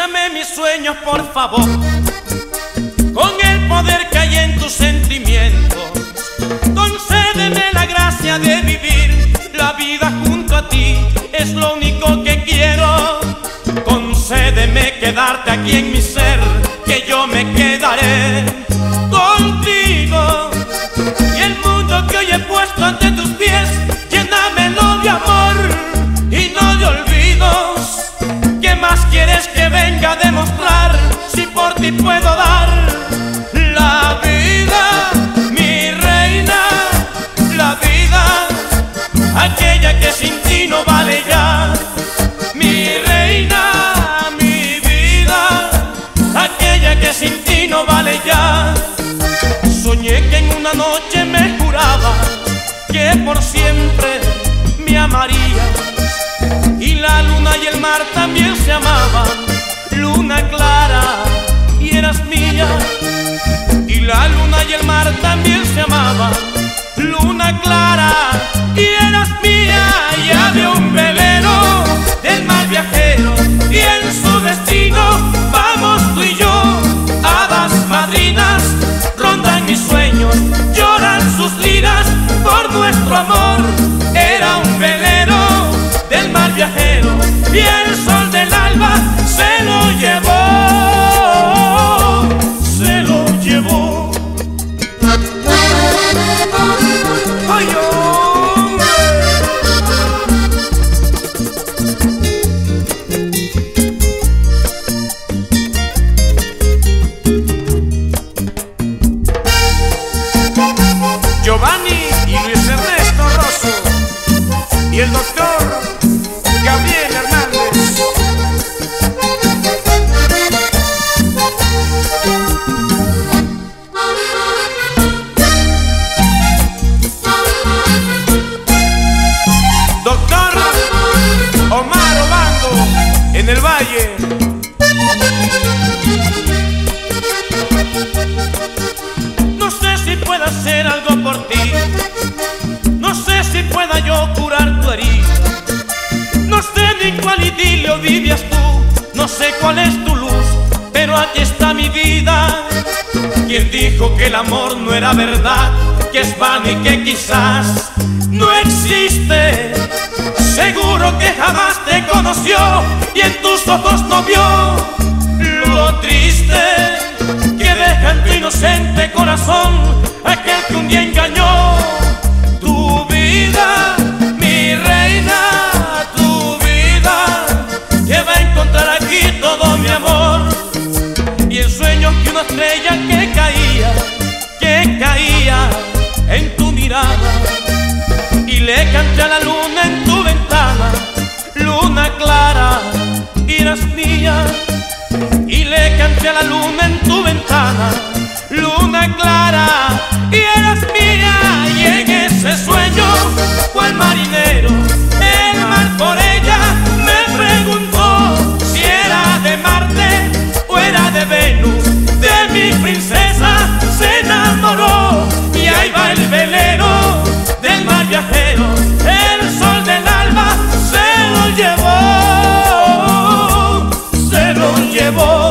Realízame mis sueños, por favor, con el poder que hay en tus sentimientos. Concédeme la gracia de vivir la vida junto a ti, es lo único que quiero. Concédeme quedarte aquí en mi ser, una noche me juraba que por siempre me amarías y la luna y el mar también se amaban, luna clara y eras mía. Y la luna y el mar también se amaban, luna clara y eras No sé si pueda hacer algo por ti. Idilio vivías tú. No sé cuál es tu luz, pero aquí está mi vida. Quien dijo que el amor no era verdad, que es vano y que quizás no existe. Seguro que jamás te conoció y en tus ojos no vio lo triste que deja en tu inocente corazón aquel que un día engañó una estrella que caía, que caía en tu mirada. Y le canté a la luna en tu ventana, luna clara, eras mía. Y le canté a la luna en tu ventana, luna clara, y eras mía. Y en ese sueño, cual marino. llevó